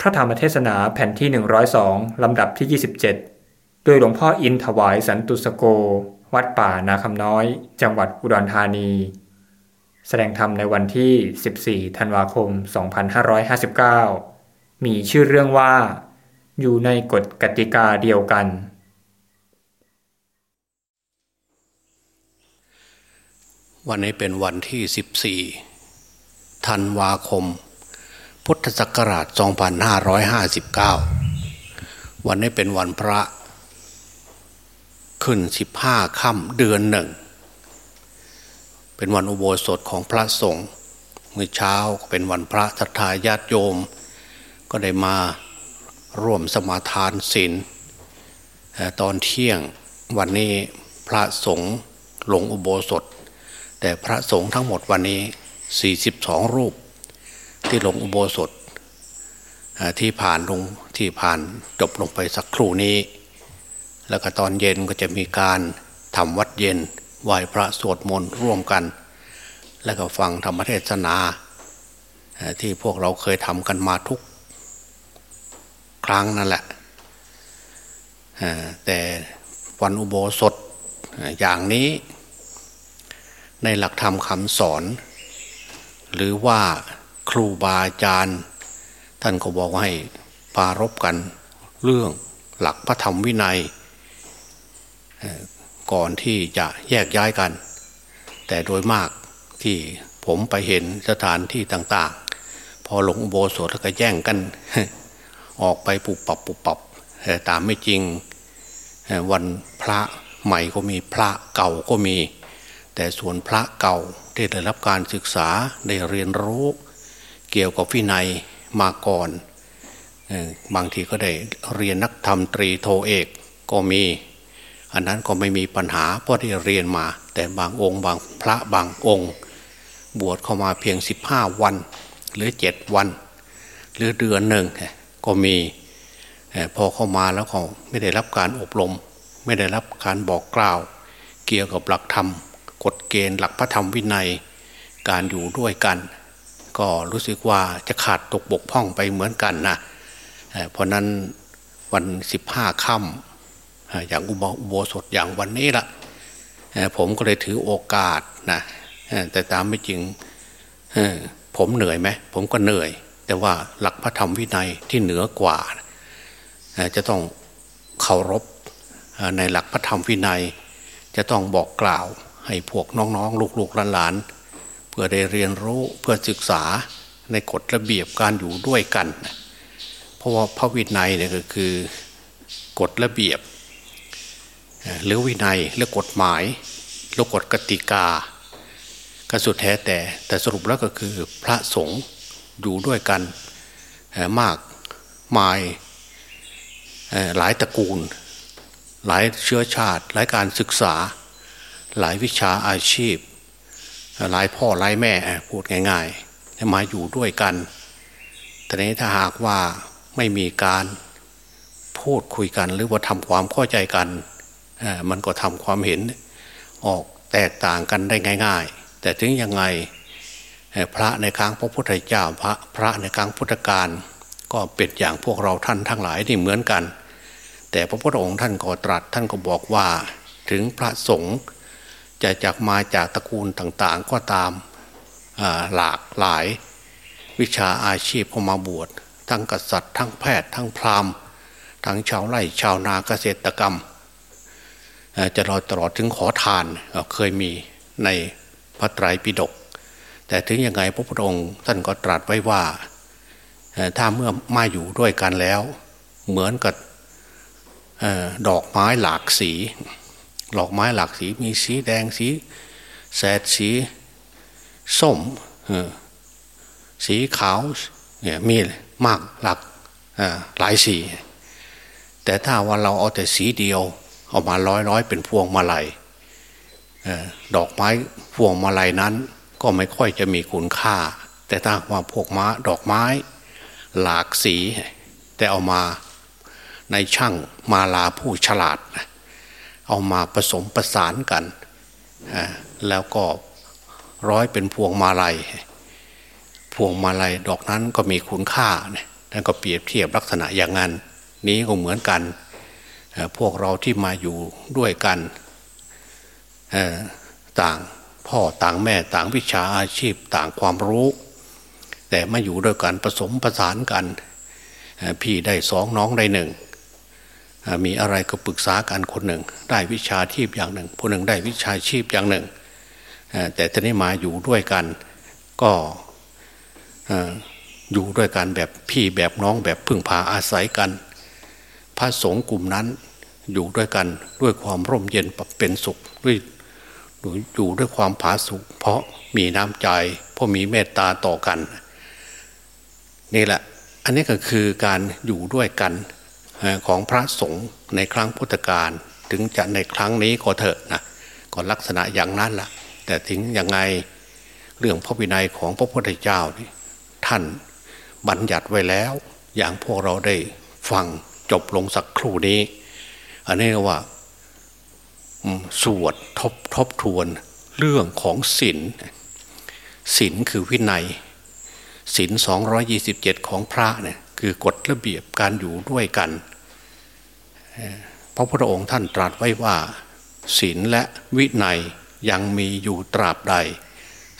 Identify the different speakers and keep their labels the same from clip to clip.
Speaker 1: พระธรรมเทศนาแผ่นที่ 102 ลำดับที่ 27 โดยหลวงพ่ออินถวายสันตุสโก วัดป่านาคำน้อย จังหวัดอุดรธานี แสดงธรรมในวันที่ 14 ธันวาคม 2559 มีชื่อเรื่องว่า อยู่ในกฎกติกาเดียวกัน
Speaker 2: วันนี้เป็นวันที่ 14 ธันวาคม พุทธศักราช 2559 วันนี้เป็นวันพระ ขึ้น 15ค่ำเดือนหนึ่ง เป็นวันอุโบสถของพระสงฆ์เมื่อเช้าเป็นวันพระทัทธาญาติโยม ก็ได้มาร่วมสมาทานศีลตอนเที่ยงวันนี้พระสงฆ์ลงอุโบสถ แต่พระสงฆ์ทั้งหมดวันนี้ 42 รูป ที่ลงอุโบสถที่ผ่านลงที่ผ่านจบลงไปสักครู่นี้ แล้วก็ตอนเย็นก็จะมีการทำวัดเย็นไหว้พระสวดมนต์ร่วมกัน แล้วก็ฟังธรรมเทศนา ที่พวกเราเคยทำกันมาทุกครั้งนั่นแหละแต่วันอุโบสถอย่างนี้ ในหลักธรรมคำสอน หรือว่า ครูบาอาจารย์ ท่านก็บอกให้ปารบกันเรื่องหลักพระธรรมวินัย ก่อนที่จะแยกย้ายกัน แต่โดยมากที่ผมไปเห็นสถานที่ต่างๆ พอหลงโบสถแล้วก็แย่งกัน ออกไปปุบปับปุบปับแต่ตามไม่จริงวันพระใหม่ก็มีพระเก่าก็มี แต่ส่วนพระเก่าที่ได้รับการศึกษาได้เรียนรู้ เกี่ยวกับวินัยมาก่อน บางทีก็ได้เรียนนักธรรมตรีโทเอกก็มี อันนั้นก็ไม่มีปัญหาเพราะได้เรียนมา แต่บางองค์ บางพระบางองค์ บวชเข้ามาเพียง 15 วัน หรือ 7 วัน หรือเดือนหนึ่งก็มีพอเข้ามาแล้วเขาไม่ได้รับการอบรม ไม่ได้รับการบอกกล่าว เกี่ยวกับหลักธรรม กฎเกณฑ์หลักพระธรรมวินัย การอยู่ด้วยกัน ก็รู้สึกว่าจะขาดตกบกพร่องไปเหมือนกันนะเพราะนั้นวันสิบห้าค่ำอย่างอุโบสถอย่างวันนี้ละผมก็เลยถือโอกาสนะแต่ตามไม่จริงผมเหนื่อยไหมผมก็เหนื่อย แต่ว่าหลักพระธรรมวินัยที่เหนือกว่า จะต้องเคารพในหลักพระธรรมวินัย จะต้องบอกกล่าวให้พวกน้องๆ ลูกๆหลานๆ พื่อได้เรียนรู้เพื่อศึกษาในกฎระเบียบการอยู่ด้วยกัน เพราะว่าพระวินัยเนี่ยก็คือกฎระเบียบ หรือวินัยหรือกฎหมายหรือกฎกติกาก็สุดแท้แต่แต่สรุปแล้วก็คือพระสงฆ์อยู่ด้วยกันมากมายหลายตระกูล หลายเชื้อชาติ หลายการศึกษา หลายวิชาอาชีพ หลายพ่อหลายแม่พูดง่ายๆมาอยู่ด้วยกัน แต่นี้ถ้าหากว่าไม่มีการพูดคุยกัน หรือว่าทำความเข้าใจกัน มันก็ทำความเห็นออกแตกต่างกันได้ง่าย ๆ แต่ถึงยังไงพระในครั้งพระพุทธเจ้าพระพระในครั้งพุทธกาลก็เป็นอย่างพวกเราท่านทั้งหลายนี่เหมือนกัน แต่พระพุทธองค์ท่านก็ตรัสท่านก็บอกว่าถึงพระสงฆ์ จะจากมาจากตระกูลต่างๆก็ตามหลากหลายวิชาอาชีพเข้ามาบวช ทั้งกษัตริย์ ทั้งแพทย์ ทั้งพราหมณ์ ทั้งชาวไร่ชาวนาเกษตรกรรม จะรอตลอดถึงขอทานเคยมีในพระไตรปิฎกแต่ถึงยังไงพระพุทธองค์ท่านก็ตรัสไว้ว่าถ้าเมื่อมาอยู่ด้วยกันแล้ว เหมือนกับดอกไม้หลากสี ดอกไม้หลากสีมีสีแดงสี แสดสีส้มสีขาวเนี่ยมีมากหลักหลายสี แต่ถ้าว่าเราเอาแต่สีเดียวเอามาร้อยร้อยเป็นพวงมาลัยดอกไม้พวงมาลัยนั้น ก็ไม่ค่อยจะมีคุณค่า แต่ถ้าว่าพวกม้าดอกไม้ หลากสี แต่เอามาในช่างมาลาผู้ฉลาด เอามาผสมประสานกัน แล้วก็ร้อยเป็นพวงมาลัย พวงมาลัยดอกนั้นก็มีคุณค่าท่านก็เปรียบเทียบลักษณะอย่างนั้น นี้ก็เหมือนกัน พวกเราที่มาอยู่ด้วยกันต่างพ่อต่างแม่ต่างวิชาอาชีพต่างความรู้ แต่มาอยู่ด้วยกันผสมประสานกัน พี่ได้สองน้องได้หนึ่ง มีอะไรก็ปรึกษากันคนหนึ่ง ได้วิชาชีพอย่างหนึ่งผู้หนึ่งได้วิชาชีพอย่างหนึ่ง แต่ตอนนี้มาอยู่ด้วยกันก็อยู่ด้วยกันแบบพี่แบบน้องแบบพึ่งพาอาศัยกัน พระสงฆ์กลุ่มนั้นอยู่ด้วยกันด้วยความร่มเย็นเป็นสุขด้วยอยู่ด้วยความผาสุกเพราะมีน้ำใจ เพราะมีเมตตาต่อกัน นี่แหละ อันนี้ก็คือการอยู่ด้วยกัน ของพระสงฆ์ในครั้งพุทธกาลถึงจะในครั้งนี้ก็เถอะนะก็ลักษณะอย่างนั้นละ่ะ แต่ถึงยังไงเรื่องพระวินัยของพระพุทธเจ้านี่ท่านบัญญัติไว้แล้ว อย่างพวกเราได้ฟังจบลงสักครู่นี้ อันนี้ว่าสวดทบทบทวนเรื่องของศีลศีลคือวินัยศีลสองยี่สิบเจ็ดของพระเนี่ยคือกฎระเบียบการอยู่ด้วยกัน พระพุทธองค์ท่านตรัสไว้ว่าศีลและวินัยยังมีอยู่ตราบใด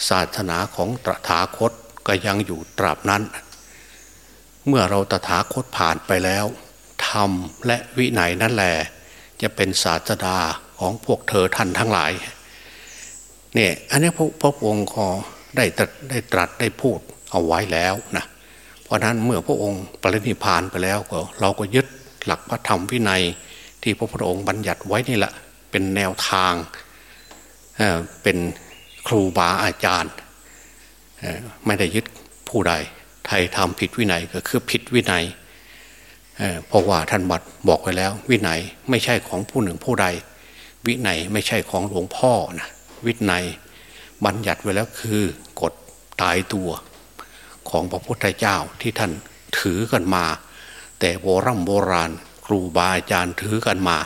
Speaker 2: ศาสนาของตถาคตก็ยังอยู่ตราบนั้น เมื่อเราตถาคตผ่านไปแล้วธรรมและวินัยนั่นแหละจะเป็นศาสดาของพวกเธอท่านทั้งหลายเนี่ยอันนี้พระพระองค์ขอได้ตรัสได้ตรัสได้พูดเอาไว้แล้วนะเพราะนั้นเมื่อพระองค์ปรินิพานไปแล้วก็เราก็ยึด หลักพระธรรมวินัยที่พระพุทธองค์บัญญัติไว้นี่แหละเป็นแนวทางเเป็นครูบาอาจารย์ไม่ได้ยึดผู้ใดไทยทำผิดวินัยก็คือผิดวินัยเพราะว่าท่านบัดบอกไว้แล้ว วินัยไม่ใช่ของผู้หนึ่งผู้ใด วินัยไม่ใช่ของหลวงพ่อนะวินัยบัญญัติไว้แล้วคือกฎตายตัวของพระพุทธเจ้าที่ท่านถือกันมา แต่โบรโบราณ ครูบาอาจารย์ถือกันมา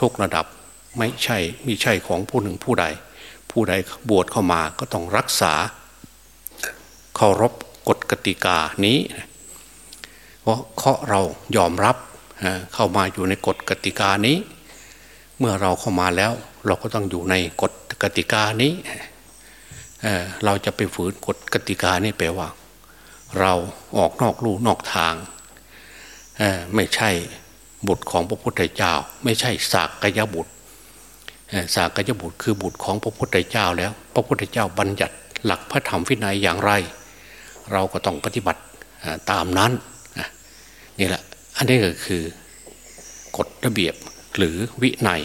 Speaker 2: ทุกระดับไม่ใช่ไม่ใช่ของผู้หนึ่งผู้ใด ผู้ใดบวชเข้ามาก็ต้องรักษาเคารพกฎกติกานี้ เพราะเขาเรายอมรับเข้ามาอยู่ในกฎกติกานี้ เมื่อเราเข้ามาแล้วเราก็ต้องอยู่ในกฎกติกานี้เเราจะไปฝืนกฎกติกานี่แปลว่า เราออกนอกลู่นอกทาง ไม่ใช่บุตรของพระพุทธเจ้า ไม่ใช่สากกยบุตรสากกยบุตรคือบุตรของพระพุทธเจ้าแล้ว พระพุทธเจ้าบัญญัติหลักพระธรรมวินัยอย่างไร เราก็ต้องปฏิบัติตามนั้นนี่แหละอันนี้ก็คือกฎระเบียบหรือวินัย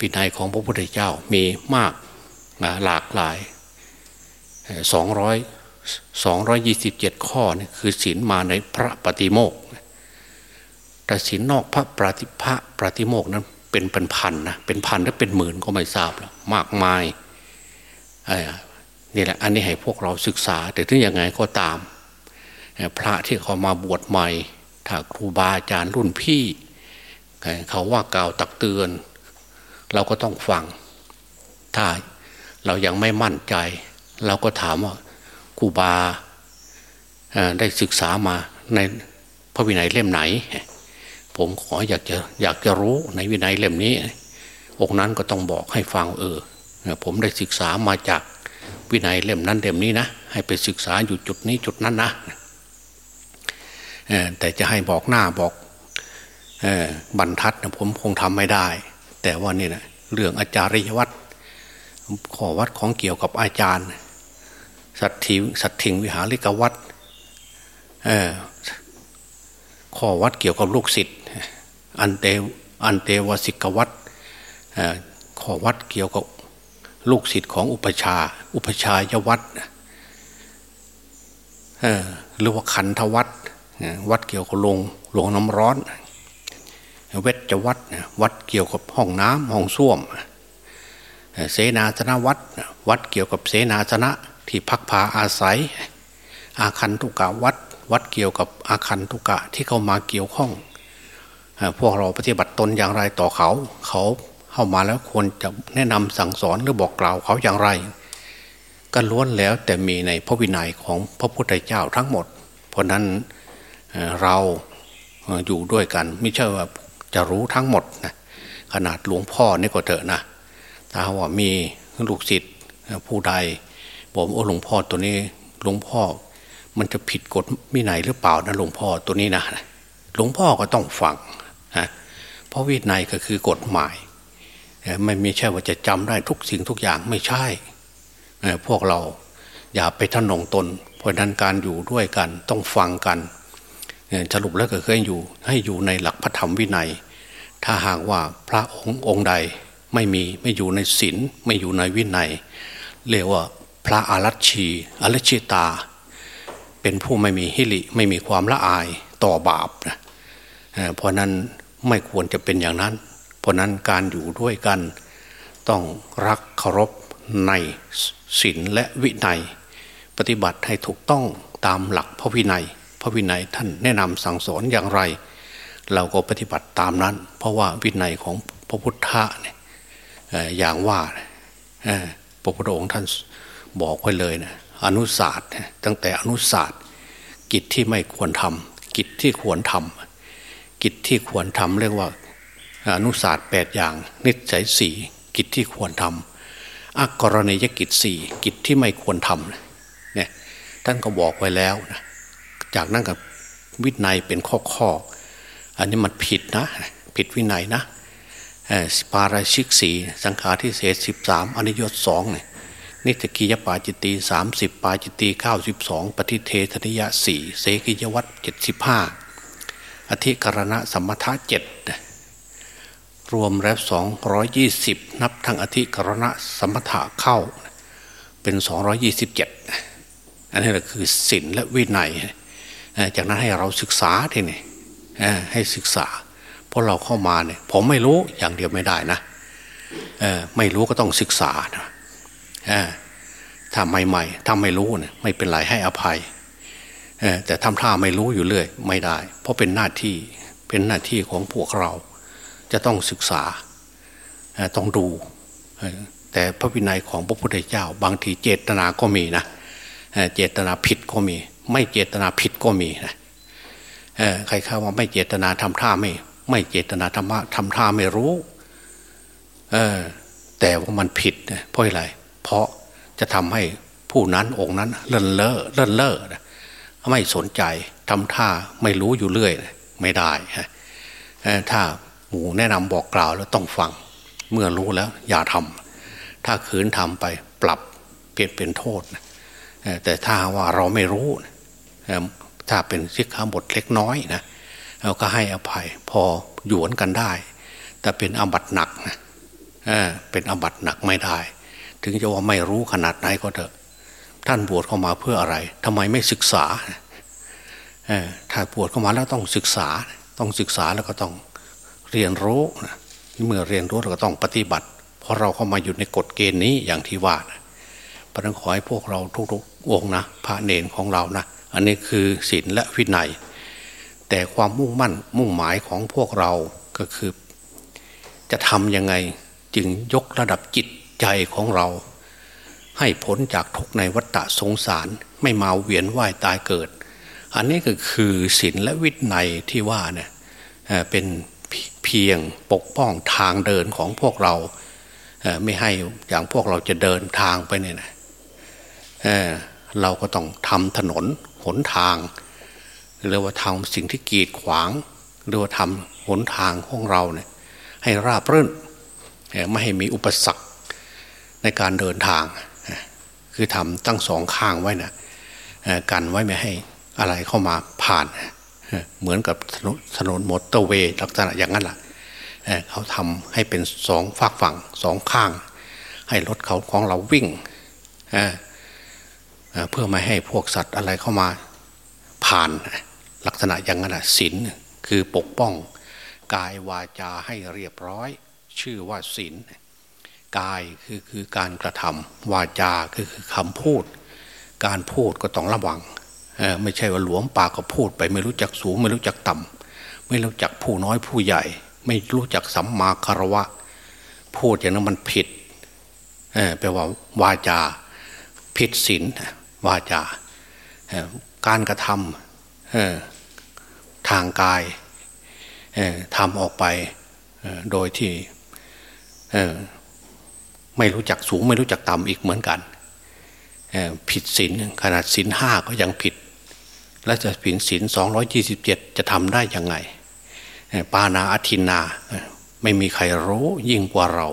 Speaker 2: วินัยของพระพุทธเจ้ามีมากหลากหลายสองร้อย สองร้อยยี่สิบเจ็ดข้อนี่คือศีลมาในพระปฏิโมกแต่ศีลนอกพระปฏิภะปฏิโมกนั้นเป็นเป็นพันนะเป็นพันหรือเป็นหมื่นก็ไม่ทราบแล้วมากมายนี่แหละอันนี้ให้พวกเราศึกษา แต่ถึงยังไงก็ตาม พระที่เขามาบวชใหม่ ถ้าครูบาอาจารย์รุ่นพี่ เขาว่ากล่าวตักเตือน เราก็ต้องฟัง ถ้าเรายังไม่มั่นใจ เราก็ถามว่า ครูบาได้ศึกษามาในพระวินัยเล่มไหน ผมขออยากจะอยากจะรู้ในวินัยเล่มนี้ องค์นั้นก็ต้องบอกให้ฟังเออผมได้ศึกษามาจากวินัยเล่มนั้นเล่มนี้นะให้ไปศึกษาอยู่จุดนี้จุดนั้นนะแต่จะให้บอกหน้าบอกบรรทัดนะผมคงทำไม่ได้ แต่ว่านี่นะเรื่องอาจาริยวัตรขอวัดของเกี่ยวกับอาจารย์ สัตถิสัตถิงวิหาริกวัดข้อวัดเกี่ยวกับลูกศิษย์อันเตอันเตวสิกวัดข้อวัดเกี่ยวกับลูกศิษย์ของอุปชา อุปชายวัดหรือว่าขันธวัดวัดเกี่ยวกับลงหลวงน้ำร้อน เวชวัดวัดเกี่ยวกับห้องน้ำห้องส้วม เสนาสนะวัดวัดเกี่ยวกับเสนาสนะ ที่พักพาอาศัย อาคันตุกะวัดวัดเกี่ยวกับอาคันตุกะที่เข้ามาเกี่ยวข้อง พวกเราปฏิบัติตนอย่างไรต่อเขา เขาเข้ามาแล้วควรจะแนะนำสั่งสอนหรือบอกกล่าวเขาอย่างไรก็ล้วนแล้วแต่มีในพระวินัยของพระพุทธเจ้าทั้งหมด เพราะนั้นเราอยู่ด้วยกัน ไม่ใช่ว่าจะรู้ทั้งหมดนะขนาดหลวงพ่อนี่ก็เถอะนะถ้าว่ามีลูกศิษย์ผู้ใด บอกโอ้หลวงพ่อตัวนี้หลวงพ่อ มันจะผิดกฎมิไหนหรือเปล่านะหลวงพ่อตัวนี้นะหลวงพ่อก็ต้องฟังนะเพราะวินัยก็คือกฎหมายไม่ไม่ใช่ว่าจะจำได้ทุกสิ่งทุกอย่างไม่ใช่พวกเราอย่าไปทนงตน เพราะนั้นการอยู่ด้วยกันต้องฟังกันสรุปแล้วก็เคยอยู่ให้อยู่ในหลักพระธรรมวินัย ถ้าหากว่าพระองค์องค์ใดไม่มีไม่อยู่ในศีลไม่อยู่ในวินัยเรียกว่า พระอารัชชีอารัชิตา เป็นผู้ไม่มีฮิริไม่มีความละอายต่อบาปนะเพราะนั้นไม่ควรจะเป็นอย่างนั้น เพราะนั้นการอยู่ด้วยกัน ต้องรักเคารพในศีลและวินัย ปฏิบัติให้ถูกต้องตามหลักพระวินัย พระวินัยท่านแนะนำสั่งสอนอย่างไร เราก็ปฏิบัติตามนั้น เพราะว่าวินัยของพระพุทธะเนี่ยอย่างว่าพระพุทธองค์ท่าน บอกไว้เลยนะอนุศาสตร์ตั้งแต่อนุศาสตร์ กิจที่ไม่ควรทำกิจที่ควรทำกิจที่ควรทำเรียกว่า อนุศาสตร์แปดอย่าง นิสัยสี่กิจที่ควรทำอักกรณียกิจสี่กิจที่ไม่ควรทำเนี่ยท่านก็บอกไว้แล้วนะจากนั้นกับวินัยเป็นข้อข้ออันนี้มันผิดนะ ผิดวินัยนะปาราชิกสีสังขารที่เศษสิบสามอนิยตสองเนี่ย นิตกิยปาจิตีสามสิบปาจิตีเก้าสิบสองปฏิเทธนิยะสี่เสกิยวัตเจ็ดสิบห้าอธิกรณะสมถะเจ็ดรวมแล้วสองร้อยยี่สิบนับทั้งอธิกรณะสมถะเข้า เป็นสองร้อยี่สิบเจ็ดอันนี้แหละคือศีลและวินัย จากนั้นให้เราศึกษาทีนี่ให้ศึกษา เพราะเราเข้ามาเนี่ยผมไม่รู้อย่างเดียวไม่ได้นะไม่รู้ก็ต้องศึกษานะ ถ้าใหม่ๆถ้าไม่รู้เนี่ยไม่เป็นไรให้อภัยแต่ทำท่าไม่รู้อยู่เรื่อยไม่ได้ เพราะเป็นหน้าที่เป็นหน้าที่ของพวกเรา จะต้องศึกษาต้องดู แต่พระวินัยของพระพุทธเจ้า บางทีเจตนาก็มีนะเจตนาผิดก็มี ไม่เจตนาผิดก็มีนะใครเข้าว่าไม่เจตนาทำท่าไม่ ไม่เจตนาธรรมะทำท่าไม่รู้เออแต่ว่ามันผิดเพราะอะไร เพราะจะทำให้ผู้นั้นองค์นั้นเล่นเล่อเล่นเล่อไม่สนใจทำท่าไม่รู้อยู่เรื่อย ไม่ได้ถ้าหมู่แนะนำบอกกล่าวแล้วต้องฟัง เมื่อรู้แล้ว อย่าทำถ้าขืนทำไปปรับเปลี่ยนเป็นโทษแต่ถ้าว่าเราไม่รู้ถ้าเป็นสิกขาบทเล็กน้อยนะเราก็ให้อภัยพอหยวนกันได้ แต่เป็นอบัตหนักนะเป็นอบัตหนักไม่ได้ ถึงจะว่าไม่รู้ขนาดไหนก็เถอะ ท่านบวชเข้ามาเพื่ออะไรทำไมไม่ศึกษาถ้าบวชเข้ามาแล้วต้องศึกษา ต้องศึกษาแล้วก็ต้องเรียนรู้เมื่อเรียนรู้เราก็ต้องปฏิบัติ เพราะเราเข้ามาอยู่ในกฎเกณฑ์นี้อย่างที่ว่านะพระนังขอให้พวกเราทุกๆองนะพระเนรของเรานะอันนี้คือศีลและวินัย แต่ความมุ่งมั่นมุ่งหมายของพวกเราก็คือ จะทำยังไงจึงยกระดับจิต ใจของเรา ให้พ้นจากทุกในวัฏสงสารไม่มาเวียนว่ายตายเกิด อันนี้ก็คือศีลและวินัยที่ว่าเนี่ยเป็นเพียงปกป้องทางเดินของพวกเราไม่ให้อย่างพวกเราจะเดินทางไปเนี่ยนะเราก็ต้องทำถนนหนทางหรือว่าทำสิ่งที่กีดขวางหรือว่าทำหนทางของเราเนี่ยให้ราบรื่นไม่ให้มีอุปสรรค ในการเดินทาง คือทำตั้งสองข้างไว้นะกันไว้ไม่ให้อะไรเข้ามาผ่าน เหมือนกับถนนมอเตอร์เวย์ลักษณะอย่างนั้นแหละเขาทำให้เป็นสองฝากฝั่งสองข้าง ให้รถเขาของเราวิ่งเพื่อไม่ให้พวกสัตว์อะไรเข้ามาผ่านลักษณะอย่างนั้นศีลคือปกป้อง กายวาจาให้เรียบร้อย ชื่อว่าศีล กายคือคือการกระทำวาจาคือคือคำพูด การพูดก็ต้องระวังไม่ใช่ว่าหลวมปากก็พูดไปไม่รู้จักสูง ไม่รู้จักต่ำไม่รู้จักผู้น้อยผู้ใหญ่ ไม่รู้จักสัมมาคารวะ พูดอย่างนั้นมันผิดแปลว่าวาจา ผิดศีลวาจาการกระทำทางกายทำออกไปโดยที่ ไม่รู้จักสูงไม่รู้จักต่ำอีกเหมือนกันผิดศีลขนาดศีลห้าก็ยังผิด และจะผิดศีลสองร้อยยี่สิบเจ็ดจะทำได้ยังไง ปานาอธินา ไม่มีใครรู้ยิ่งกว่าเรา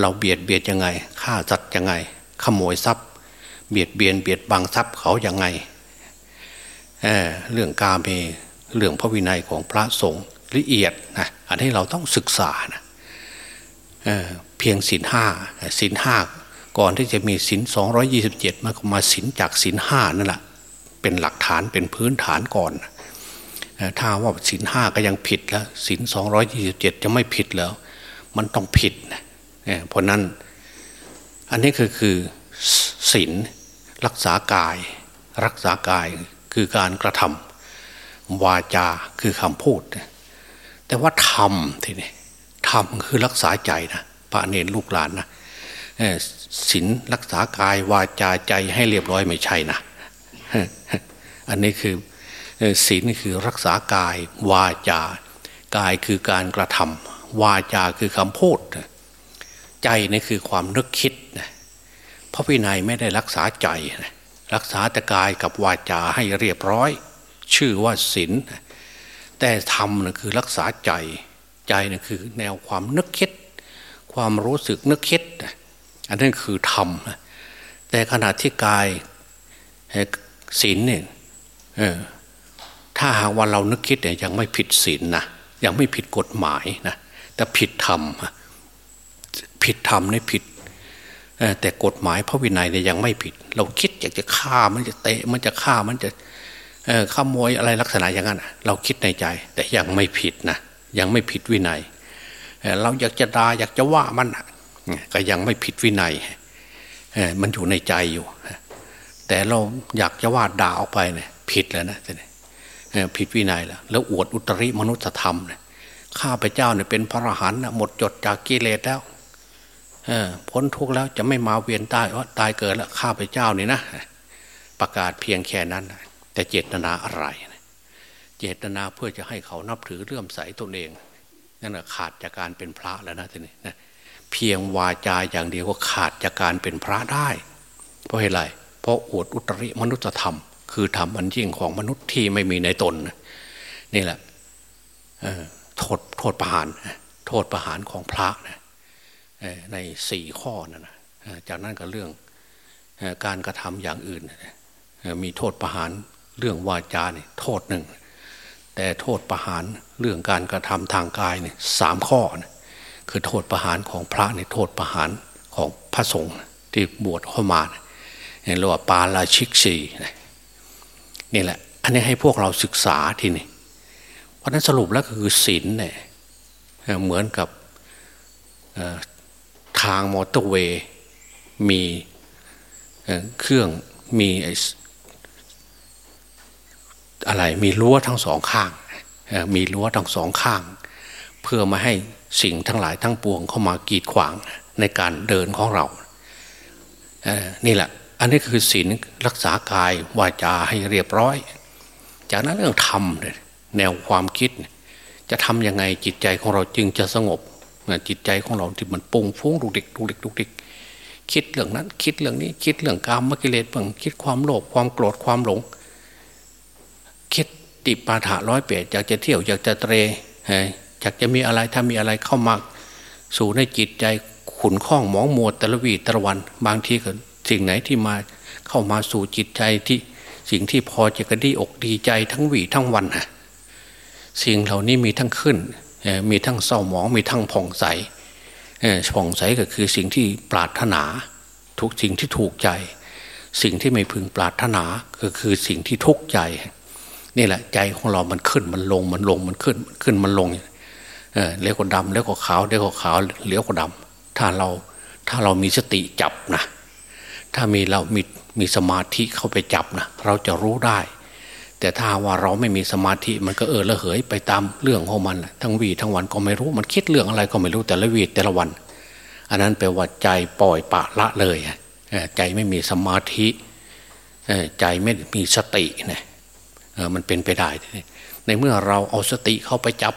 Speaker 2: เราเบียดเบียดยังไงฆ่าจัดยังไง ขโมยทรัพย์ เบียดเบียนเบียดบังทรัพย์เขายังไงเเรื่องกาเมเรื่องพระวินัยของพระสงฆ์ละเอียดนะอันนี้เราต้องศึกษานะ เพียงศีลห้าศีลห้าก่อนที่จะมีศินสองร้อยี่สิบเจ็ดมันก็มาศินจากศินห้านั่นแหละเป็นหลักฐานเป็นพื้นฐานก่อนถ้าว่าศินห้าก็ยังผิดแล้วศินสองร้อยี่สิบเจ็ดจะไม่ผิดแล้ว มันต้องผิดนะเพราะนั้นอันนี้คือคือศินรักษากาย รักษากายคือการกระทำวาจาคือคำพูด แต่ว่าธรรมทีนี้ธรรมคือรักษาใจนะ พระเนรลูกหลานนะศีลรักษากายวาจาใจให้เรียบร้อยไม่ใช่นะ อันนี้คือศีลคือรักษากายวาจา กายคือการกระทำวาจาคือคำพูด ใจนี่คือความนึกคิดพระวินัยไม่ได้รักษาใจรักษาแต่กายกับวาจาให้เรียบร้อย ชื่อว่าศีลแต่ธรรมนะคือรักษาใจ ใจนะคือแนวความนึกคิด ความรู้สึกนึกคิด อันนั้นคือธรรมแต่ขณะที่กายศีลเนี่ยถ้าหากว่าเรานึกคิดเนี่ยยังไม่ผิดศีลนะยังไม่ผิดกฎหมายนะแต่ผิดธรรมผิดธรรมในผิดแต่กฎหมายพระวินัยเนี่ยยังไม่ผิด เราคิดอยากจะฆ่ามันจะเตะมันจะฆ่ามันจะขโมยอะไรลักษณะอย่างนั้นเราคิดในใจ แต่ยังไม่ผิดนะยังไม่ผิดวินัย เราอยากจะด่าอยากจะว่ามันก็ยังไม่ผิดวินัยมันอยู่ในใจอยู่ แต่เราอยากจะว่าด่าออกไปเนี่ยผิดแล้วนะผิดวินัยแล้ว แล้วอวดอุตริมนุษยธรรมเนี่ยข้าพเจ้าเนี่ยเป็นพระอรหันต์หมดจดจากกิเลสแล้วพ้นทุกข์แล้วจะไม่มาเวียนตายว่าตายเกิดแล้วข้าพเจ้านี่นะ ประกาศเพียงแค่นั้น แต่เจตนาอะไร เจตนาเพื่อจะให้เขานับถือเลื่อมใสตนเอง นั่นแหะขาดจากการเป็นพระแล้วนะทีนี้นะเพียงวาจาอย่างเดียวก็ขาดจากการเป็นพระได้ เพราะอะไรเพราะอวดอุตริมนุษยธรรม คือธรรมอันยิ่งของมนุษย์ที่ไม่มีในตนนี่แหละโทษโทษประหารโทษประหารของพระนะในสี่ข้อนะนะจากนั้นก็เรื่องการกระทำอย่างอื่น มีโทษประหารเรื่องวาจาเนี่ยโทษหนึ่ง แต่โทษประหารเรื่องการกระทำทางกายเนี่ยสามข้อนะคือโทษประหารของพระในโทษประหารของพระสงฆ์ที่บวชเข้ามาเนี่ยเรียกว่าปาราชิกสีนี่แหละ อันนี้ให้พวกเราศึกษาทีนี่เพราะนั้นสรุปแล้วก็คือศีลเนี่ยเหมือนกับทางมอเตอร์เวย์มีเครื่องมี อะไรมีรั้วทั้งสองข้างมีรั้วทั้งสองข้าง เพื่อมาให้สิ่งทั้งหลายทั้งปวงเข้ามากีดขวางในการเดินของเรานี่แหละ อันนี้คือศีลรักษากายวาจาให้เรียบร้อย จากนั้นเรื่องธรรมแนวความคิด จะทำยังไงจิตใจของเราจึงจะสงบจิตใจของเราที่มันปุ่งฟุ้งดุกดิกดุกดิกดุกดิกคิดเรื่องนั้น คิดเรื่องนี้คิดเรื่องกามกิเลสบ้างคิดความโลภความโกรธความหลง ติปาถะร้อยเปียอยากจะเที่ยวอยากจะเตรอยากจะมีอะไรถ้ามีอะไรเข้ามาสู่ในจิตใจขุนข้องหมองมัวต่ลวีตะวัน บางทีก็สิ่งไหนที่มาเข้ามาสู่จิตใจที่สิ่งที่พอจะกระดีอกดีใจทั้งวีทั้งวันฮะสิ่งเหล่านี้มีทั้งขึ้นมีทั้งเศร้าหมองมีทั้งผ่องใสผ่องใสก็คือสิ่งที่ปรารถนา ทุกสิ่งที่ถูกใจ สิ่งที่ไม่พึงปรารถนาก็คือสิ่งที่ทุกข์ใจ นี่แหละใจของเรามันขึ้นมันลงมันลงมันขึ้นขึ้นมันลงเลี้ยวก็ดำเลี้ยวก็ขาวเลี้ยวก็ขาวเลี้ยวก็ดำถ้าเราถ้าเรามีสติจับนะ ถ้ามีเรามีมีสมาธิเข้าไปจับนะเราจะรู้ได้ แต่ถ้าว่าเราไม่มีสมาธิมันก็เออละเหยไปตามเรื่องของมันทั้งวีทั้งวันก็ไม่รู้มันคิดเรื่องอะไรก็ไม่รู้แต่ละวีแต่ละวัน อันนั้นแปลว่าใจปล่อยปะละเลยใจไม่มีสมาธิใจไม่มีสติเนี่ มันเป็นไปได้ ในเมื่อเราเอาสติเข้าไปจับ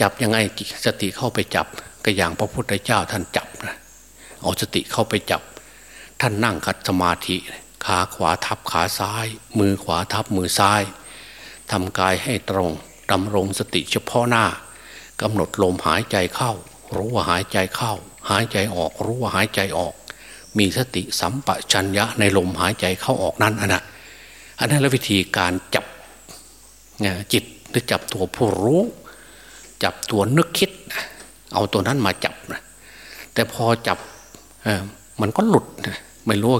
Speaker 2: จับยังไงสติเข้าไปจับ ก็อย่างพระพุทธเจ้าท่านจับนะเอาสติเข้าไปจับ ท่านนั่งคัดสมาธิ ขาขวาทับขาซ้าย มือขวาทับมือซ้ายทำกายให้ตรงดำรงสติเฉพาะหน้ากำหนดลมหายใจเข้า รู้ว่าหายใจเข้า หายใจออก รู้ว่าหายใจออก มีสติสัมปชัญญะในลมหายใจเข้าออกนั้นอนนั้น อันนั้นและวิธีการจับจิตหรือจับตัวผู้รู้ จับตัวนึกคิด เอาตัวนั้นมาจับนะแต่พอจับมันก็หลุดไม่รู้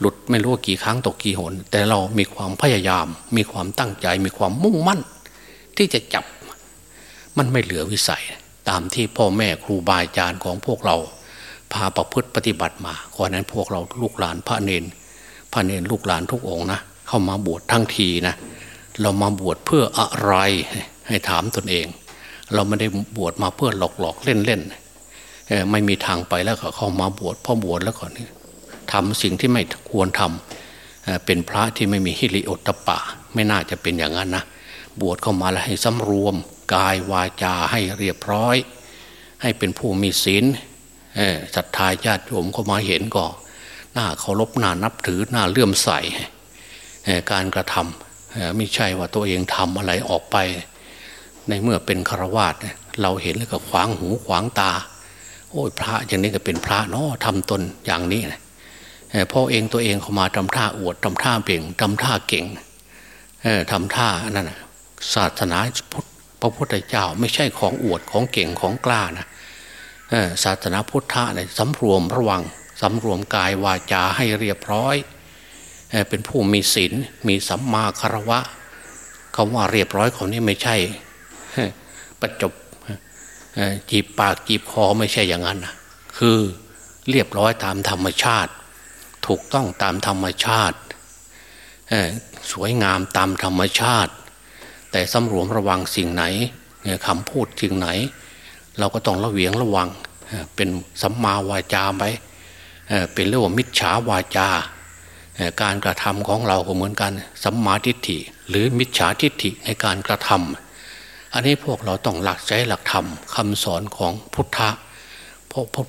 Speaker 2: หลุดไม่รู้กี่ครั้งตกกี่หน แต่เรามีความพยายาม มีความตั้งใจ มีความมุ่งมั่น ที่จะจับมันไม่เหลือวิสัย ตามที่พ่อแม่ครูบาอาจารย์ของพวกเรา พาประพฤติปฏิบัติมาก่อนนั้นพวกเราลูกหลานพระเนนพระเนนลูกหลานทุกองนะ เข้ามาบวชทั้งทีนะเรามาบวชเพื่ออะไรให้ถามตนเอง เราไม่ได้บวชมาเพื่อหลอกหลอกเล่นเล่นไม่มีทางไปแล้วก็เข้ามาบวชพ่อบวชแล้วก่อนทำสิ่งที่ไม่ควรทำเป็นพระที่ไม่มีฮิริโอตตปะ ไม่น่าจะเป็นอย่างนั้นนะบวชเข้ามาแล้วให้สำรวม กายวาจาให้เรียบร้อย ให้เป็นผู้มีศีลศรัทธาญาติโยมเข้ามาเห็นก็หน้าเคารพหน้านับถือหน้าเลื่อมใส การกระทำไม่ใช่ว่าตัวเองทำอะไรออกไป ในเมื่อเป็นฆราวาสเราเห็นแล้วก็ขวางหูขวางตา โอ้ยพระอย่างนี้ก็เป็นพระเนาะทำตนอย่างนี้นะพ่อเองตัวเองเขามาทำท่าอวดทำท่าเบ่งทำท่าเก่งทำท่านั่นศาสนาพุทธพระพุทธเจ้าไม่ใช่ของอวดของเก่งของกล้านะศาสนาพุทธะเนี่ยสำรวมระวังสำรวมกายวาจาให้เรียบร้อย เป็นผู้มีศีลมีสัมมาคารวะคำว่าเรียบร้อยของนี้ไม่ใช่ประจบจีบปากจีบคอไม่ใช่อย่างนั้นนะคือเรียบร้อยตามธรรมชาติ ถูกต้องตามธรรมชาติสวยงามตามธรรมชาติ แต่สำรวมระวังสิ่งไหนคำพูดสิ่งไหน เราก็ต้องระเวียงระวังเป็นสัมมาวาจาไปเป็นเรื่องมิจฉาวาจา การกระทำของเราก็เหมือนกันสัมมาทิฏฐิ หรือมิจฉาทิฏฐิในการกระทำอันนี้พวกเราต้องหลักใจหลักธรรมคำสอนของพุทธะเพราะพระ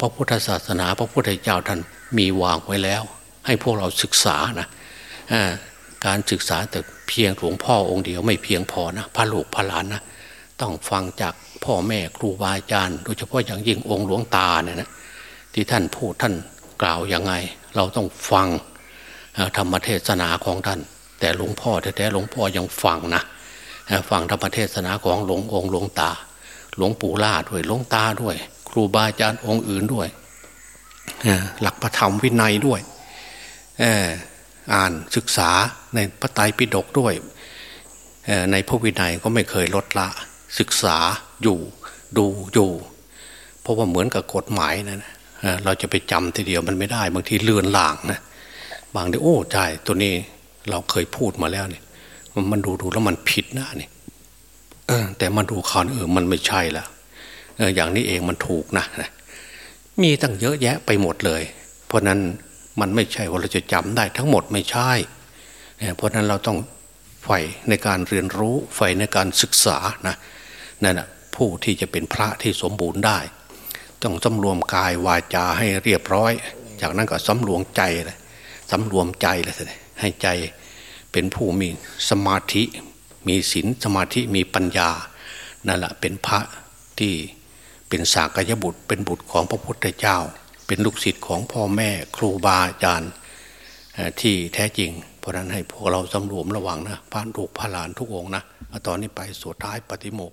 Speaker 2: พระพุทธศาสนา พระพุทธเจ้าท่านมีวางไว้แล้ว ให้พวกเราศึกษานะการศึกษาแต่เพียงหลวงพ่อองค์เดียวไม่เพียงพอนะพระลูกพระหลานนะต้องฟังจากพ่อแม่ครูบาอาจารย์ โดยเฉพาะอย่างยิ่งองค์หลวงตาเนี่ยนะที่ท่านพูดท่านกล่าวยังไง เราต้องฟัง ธรรมเทศนาของท่าน แต่หลวงพ่อแท้ๆหลวงพ่อยังฟังนะฟังธรรมเทศนาของหลวงองค์หลวงตา หลวงปู่ล่าด้วยหลวงตาด้วย ครูบาอาจารย์องค์อื่นด้วยหลักพระธรรมวินัยด้วยอ่านศึกษาในพระไตรปิฎกด้วยในพระวินัยก็ไม่เคยลดละศึกษาอยู่ดูอยู่ เพราะว่าเหมือนกับกฎหมายนะเราจะไปจำทีเดียวมันไม่ได้ บางทีเลือนหลางนะ บางทีโอ้ใช่ตัวนี้เราเคยพูดมาแล้วเนี่ย มันดูดูแล้วมันผิดนะนี่แต่มันดูข่าวเออมันไม่ใช่ล้วอย่างนี้เองมันถูกนะมีตั้งเยอะแยะไปหมดเลย เพราะนั้นมันไม่ใช่ว่าเราจะจำได้ทั้งหมดไม่ใช่ เพราะนั้นเราต้องใฝ่ในการเรียนรู้ใฝ่ในการศึกษานะนั่นแหะผู้ที่จะเป็นพระที่สมบูรณ์ได้ ต้องสำรวมกายวาจาให้เรียบร้อย จากนั้นก็สำรวมใจเลย สำรวมใจเลยให้ใจเป็นผู้มีสมาธิ มีศีลสมาธิมีปัญญานั่นแหละเป็นพระที่เป็นสากยบุตร เป็นบุตรของพระพุทธเจ้า เป็นลูกศิษย์ของพ่อแม่ครูบาอาจารย์ที่แท้จริง เพราะนั้นให้พวกเราสำรวมระวังนะพระลูกพระหลานทุกองนะตอนนี้ไปสุดท้ายปฏิโมก